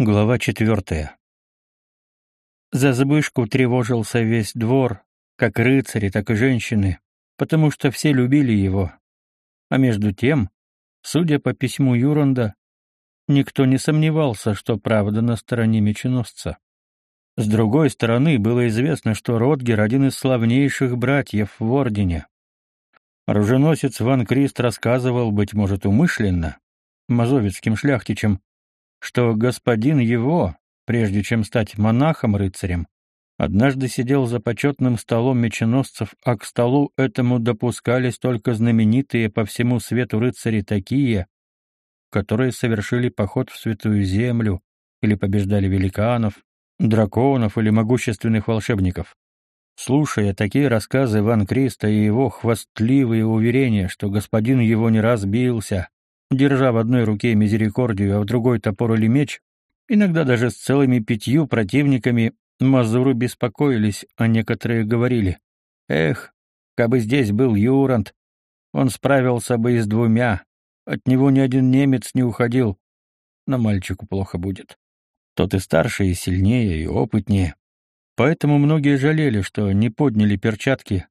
Глава четвертая. За забышку тревожился весь двор, как рыцари, так и женщины, потому что все любили его. А между тем, судя по письму Юранда, никто не сомневался, что правда на стороне меченосца. С другой стороны, было известно, что Ротгер — один из славнейших братьев в Ордене. Оруженосец Ван Крист рассказывал, быть может, умышленно, мазовецким шляхтичам, что господин его, прежде чем стать монахом-рыцарем, однажды сидел за почетным столом меченосцев, а к столу этому допускались только знаменитые по всему свету рыцари такие, которые совершили поход в Святую Землю или побеждали великанов, драконов или могущественных волшебников. Слушая такие рассказы Ван Криста и его хвастливые уверения, что господин его не раз бился, держа в одной руке мизерикордию, а в другой топор или меч, иногда даже с целыми пятью противниками, мазуры беспокоились, а некоторые говорили, «Эх, кабы здесь был Юрант, он справился бы и с двумя, от него ни один немец не уходил, но мальчику плохо будет. Тот и старше, и сильнее, и опытнее. Поэтому многие жалели, что не подняли перчатки,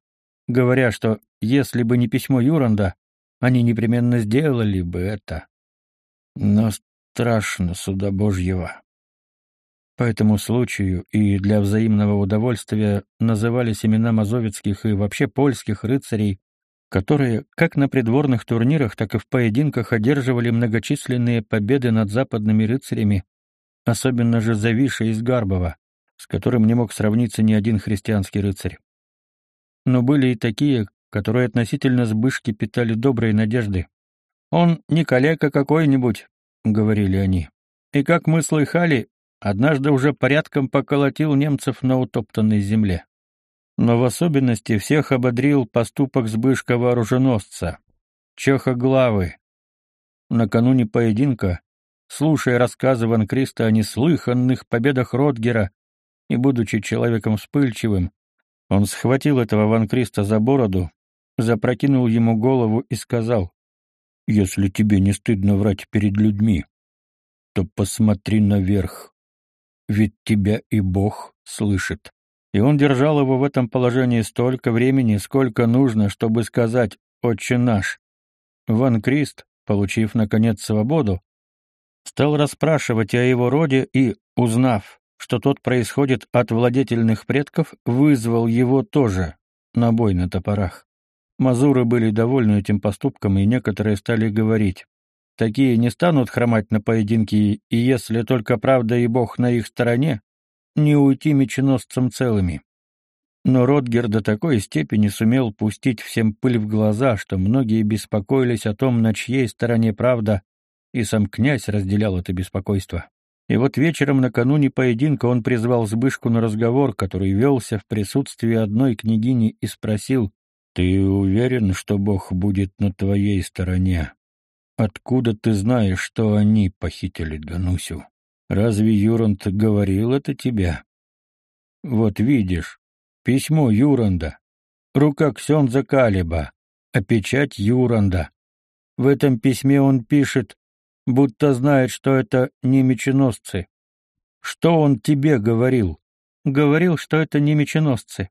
говоря, что если бы не письмо Юранда, они непременно сделали бы это. Но страшно суда Божьего. По этому случаю и для взаимного удовольствия назывались имена мазовецких и вообще польских рыцарей, которые как на придворных турнирах, так и в поединках одерживали многочисленные победы над западными рыцарями, особенно же Завиша из Гарбова, с которым не мог сравниться ни один христианский рыцарь. Но были и такие, которые относительно Збышки питали добрые надежды. «Он не калека какой-нибудь», — говорили они. «И как мы слыхали, однажды уже порядком поколотил немцев на утоптанной земле». Но в особенности всех ободрил поступок Збышкова оруженосца, Чехоглавы. Накануне поединка, слушая рассказы Ван Криста о неслыханных победах Ротгера и будучи человеком вспыльчивым, он схватил этого Ван Криста за бороду, запрокинул ему голову и сказал, «Если тебе не стыдно врать перед людьми, то посмотри наверх, ведь тебя и Бог слышит». И он держал его в этом положении столько времени, сколько нужно, чтобы сказать «Отче наш». Ван Крист, получив, наконец, свободу, стал расспрашивать о его роде и, узнав, что тот происходит от владетельных предков, вызвал его тоже на бой на топорах. Мазуры были довольны этим поступком, и некоторые стали говорить. Такие не станут хромать на поединке, и если только правда и Бог на их стороне, не уйти меченосцам целыми. Но Ротгер до такой степени сумел пустить всем пыль в глаза, что многие беспокоились о том, на чьей стороне правда, и сам князь разделял это беспокойство. И вот вечером накануне поединка он призвал Збышку на разговор, который велся в присутствии одной княгини, и спросил, ты уверен, что Бог будет на твоей стороне? Откуда ты знаешь, что они похитили Данусю? Разве Юранд говорил это тебе? Вот видишь, письмо Юранда, рука Ксенза Калиба, а печать Юранда. В этом письме он пишет, будто знает, что это не меченосцы. Что он тебе говорил? Говорил, что это не меченосцы.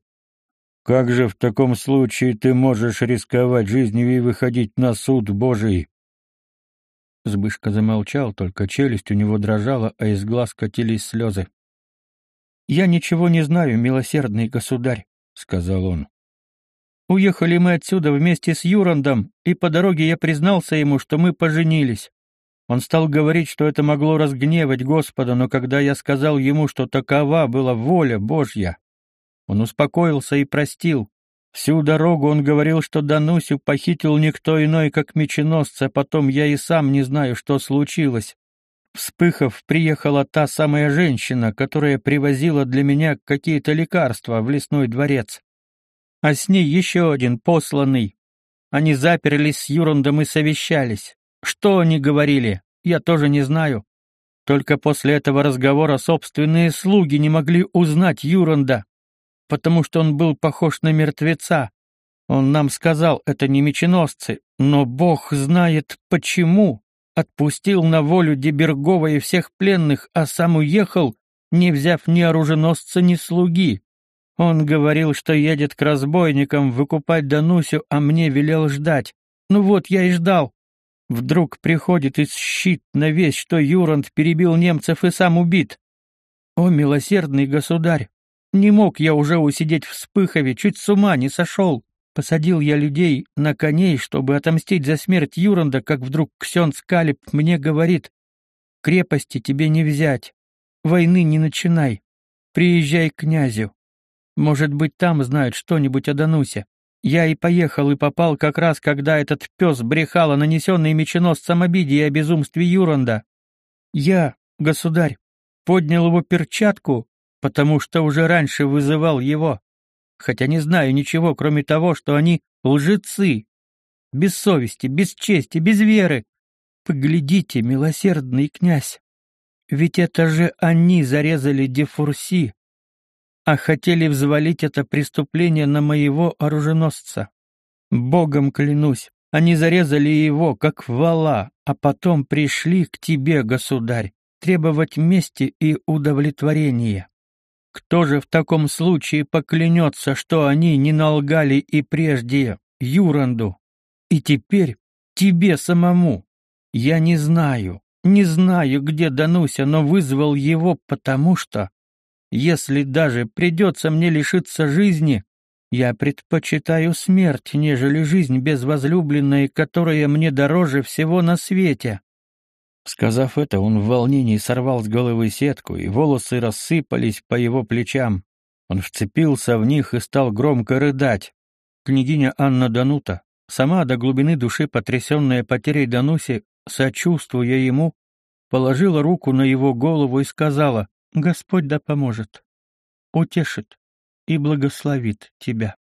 Как же в таком случае ты можешь рисковать жизнью и выходить на суд Божий? Збышка замолчал, только челюсть у него дрожала, а из глаз катились слезы. «Я ничего не знаю, милосердный государь», — сказал он. «Уехали мы отсюда вместе с Юрандом, и по дороге я признался ему, что мы поженились. Он стал говорить, что это могло разгневать Господа, но когда я сказал ему, что такова была воля Божья, он успокоился и простил. Всю дорогу он говорил, что Данусю похитил никто иной, как меченосца, а потом я и сам не знаю, что случилось. Вспыхав, приехала та самая женщина, которая привозила для меня какие-то лекарства в лесной дворец. А с ней еще один посланный. Они заперлись с Юрандом и совещались. Что они говорили, я тоже не знаю. Только после этого разговора собственные слуги не могли узнать Юранда потому что он был похож на мертвеца. Он нам сказал, это не меченосцы, но Бог знает почему. отпустил на волю Дебергова и всех пленных, а сам уехал, не взяв ни оруженосца, ни слуги. Он говорил, что едет к разбойникам выкупать Данусю, а мне велел ждать. Ну вот, я и ждал. Вдруг приходит из щит на весь, что Юранд перебил немцев и сам убит. О, милосердный государь! Не мог я уже усидеть в Спыхове, чуть с ума не сошел. Посадил я людей на коней, чтобы отомстить за смерть Юранда, как вдруг Ксен Скалип мне говорит, «Крепости тебе не взять, войны не начинай, приезжай к князю. Может быть, там знают что-нибудь о Данусе». Я и поехал и попал как раз, когда этот пес брехал о нанесенной меченосцем обиде и о безумстве Юранда. Я, государь, поднял его перчатку, потому что уже раньше вызывал его хотя не знаю ничего, кроме того, что они лжецы, без совести, без чести, без веры. Поглядите, милосердный князь, ведь это же они зарезали Дефурси, а хотели взвалить это преступление на моего оруженосца. Богом клянусь, они зарезали его, как вала, а потом пришли к тебе, государь, требовать мести и удовлетворения. Кто же в таком случае поклянется, что они не налгали и прежде Юранду, и теперь тебе самому? Я не знаю, не знаю, где Дануся, но вызвал его, потому что, если даже придется мне лишиться жизни, я предпочитаю смерть, нежели жизнь без возлюбленной, которая мне дороже всего на свете. Сказав это, он в волнении сорвал с головы сетку, и волосы рассыпались по его плечам. Он вцепился в них и стал громко рыдать. Княгиня Анна Данута, сама до глубины души потрясенная потерей Дануси, сочувствуя ему, положила руку на его голову и сказала, «Господь да поможет, утешит и благословит тебя».